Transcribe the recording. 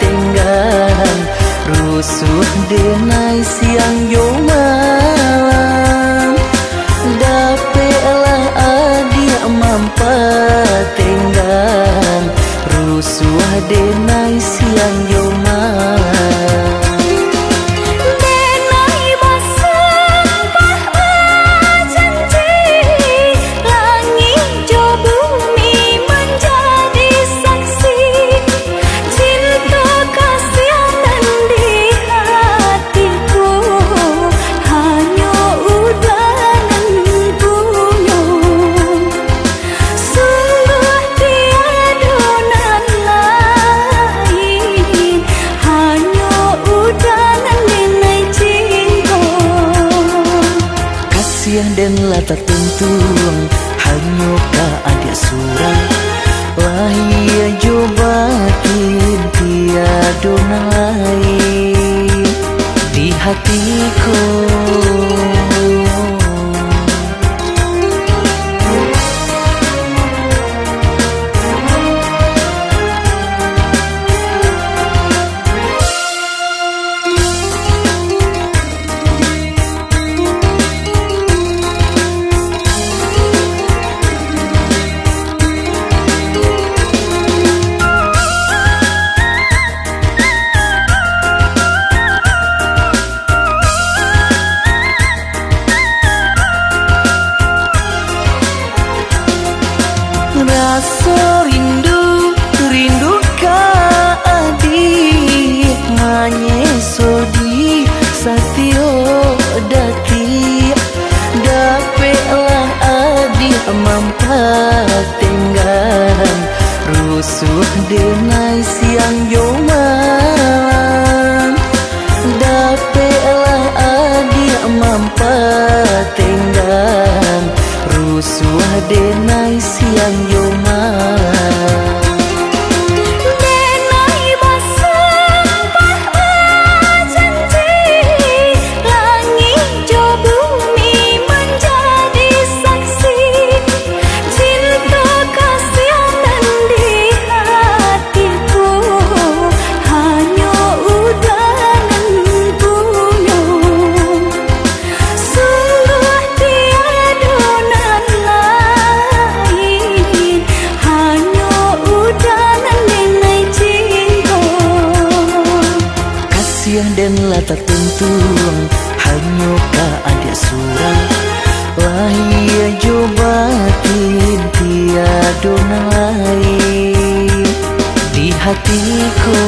tinggal rusuh denai dan lata tentuang hanya ka ada surang lahir batin tiada lain di hatiku Suốt đêm nay siang vô tentuang hanya ka ada surang lahir jo tiada lain di hatiku